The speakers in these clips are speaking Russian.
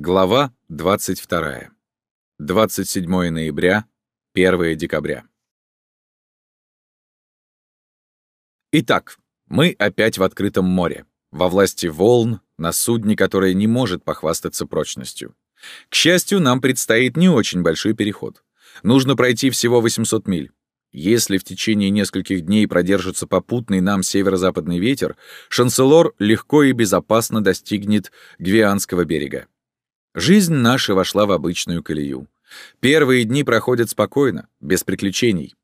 Глава 22. 27 ноября, 1 декабря. Итак, мы опять в открытом море, во власти волн, на судне, которое не может похвастаться прочностью. К счастью, нам предстоит не очень большой переход. Нужно пройти всего 800 миль. Если в течение нескольких дней продержится попутный нам северо-западный ветер, Шанселор легко и безопасно достигнет Гвианского берега. Жизнь наша вошла в обычную колею. Первые дни проходят спокойно, без приключений.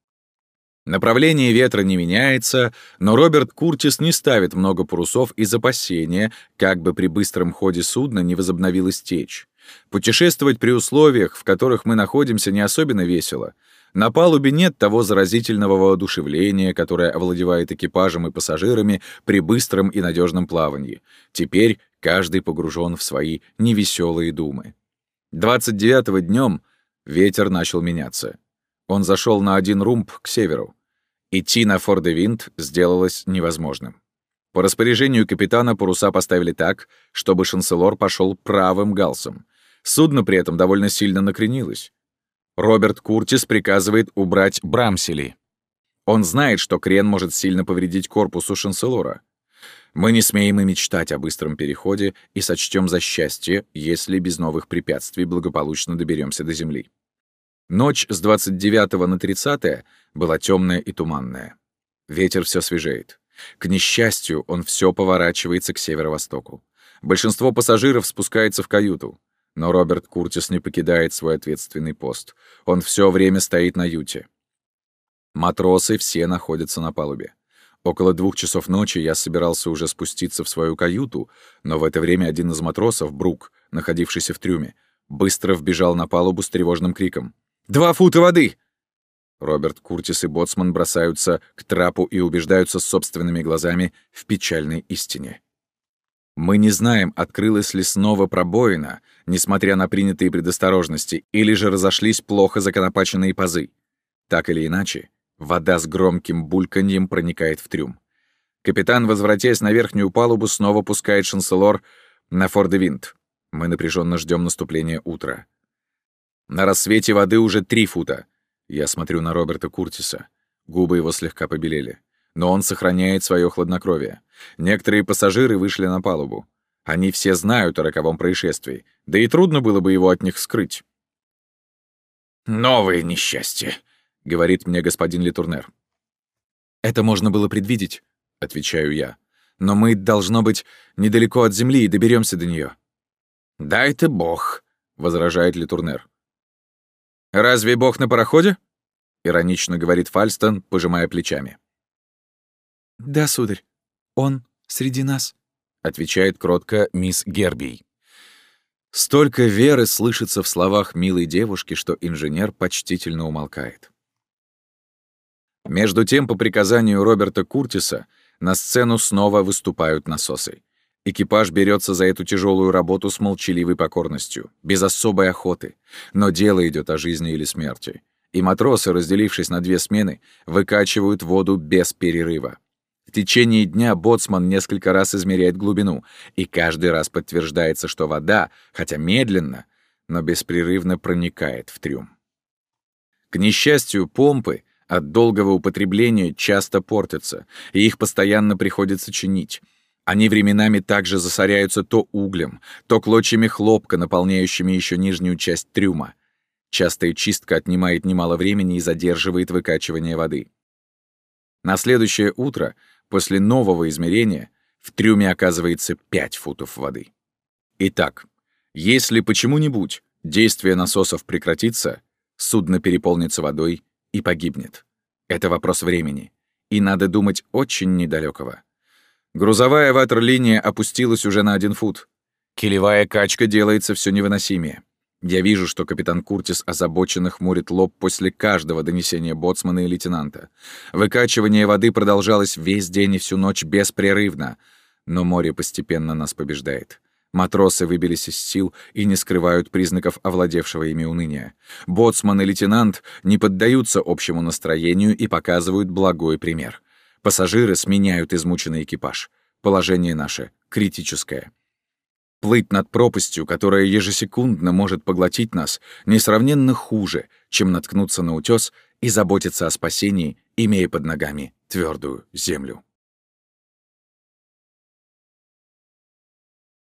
Направление ветра не меняется, но Роберт Куртис не ставит много парусов из опасения, как бы при быстром ходе судна не возобновилась течь. Путешествовать при условиях, в которых мы находимся, не особенно весело. На палубе нет того заразительного воодушевления, которое овладевает экипажем и пассажирами при быстром и надежном плавании. Теперь каждый погружен в свои невеселые думы. 29-го днем ветер начал меняться. Он зашел на один румб к северу. Идти на Фордевинт сделалось невозможным. По распоряжению капитана паруса поставили так, чтобы шанселор пошел правым галсом. Судно при этом довольно сильно накренилось. Роберт Куртис приказывает убрать брамсели. Он знает, что крен может сильно повредить корпусу шанселора. Мы не смеем и мечтать о быстром переходе и сочтем за счастье, если без новых препятствий благополучно доберемся до земли. Ночь с 29 на 30 была темная и туманная. Ветер все свежеет. К несчастью, он все поворачивается к северо-востоку. Большинство пассажиров спускается в каюту. Но Роберт Куртис не покидает свой ответственный пост. Он все время стоит на юте. Матросы все находятся на палубе. Около двух часов ночи я собирался уже спуститься в свою каюту, но в это время один из матросов, Брук, находившийся в трюме, быстро вбежал на палубу с тревожным криком. «Два фута воды!» Роберт Куртис и Боцман бросаются к трапу и убеждаются собственными глазами в печальной истине. Мы не знаем, открылась ли снова пробоина, несмотря на принятые предосторожности, или же разошлись плохо законопаченные пазы. Так или иначе, вода с громким бульканьем проникает в трюм. Капитан, возвратясь на верхнюю палубу, снова пускает шанселор на Фордевинт. Мы напряженно ждем наступления утра. На рассвете воды уже три фута. Я смотрю на Роберта Куртиса. Губы его слегка побелели но он сохраняет свое хладнокровие. Некоторые пассажиры вышли на палубу. Они все знают о роковом происшествии, да и трудно было бы его от них скрыть. «Новое несчастье», — говорит мне господин Литурнер. «Это можно было предвидеть», — отвечаю я. «Но мы, должно быть, недалеко от земли и доберемся до нее. «Дай ты бог», — возражает Литурнер. «Разве бог на пароходе?» — иронично говорит Фальстон, пожимая плечами. «Да, сударь, он среди нас», — отвечает кротко мисс Гербий. Столько веры слышится в словах милой девушки, что инженер почтительно умолкает. Между тем, по приказанию Роберта Куртиса, на сцену снова выступают насосы. Экипаж берется за эту тяжелую работу с молчаливой покорностью, без особой охоты, но дело идет о жизни или смерти. И матросы, разделившись на две смены, выкачивают воду без перерыва. В течение дня боцман несколько раз измеряет глубину, и каждый раз подтверждается, что вода, хотя медленно, но беспрерывно проникает в трюм. К несчастью, помпы от долгого употребления часто портятся, и их постоянно приходится чинить. Они временами также засоряются то углем, то клочьями хлопка, наполняющими еще нижнюю часть трюма. Частая чистка отнимает немало времени и задерживает выкачивание воды. На следующее утро После нового измерения в трюме оказывается 5 футов воды. Итак, если почему-нибудь действие насосов прекратится, судно переполнится водой и погибнет. Это вопрос времени, и надо думать очень недалекого. Грузовая ватерлиния опустилась уже на один фут. Килевая качка делается все невыносимее. Я вижу, что капитан Куртис озабоченно хмурит лоб после каждого донесения боцмана и лейтенанта. Выкачивание воды продолжалось весь день и всю ночь беспрерывно. Но море постепенно нас побеждает. Матросы выбились из сил и не скрывают признаков овладевшего ими уныния. Боцман и лейтенант не поддаются общему настроению и показывают благой пример. Пассажиры сменяют измученный экипаж. Положение наше критическое. Плыть над пропастью, которая ежесекундно может поглотить нас, несравненно хуже, чем наткнуться на утес и заботиться о спасении, имея под ногами твердую землю.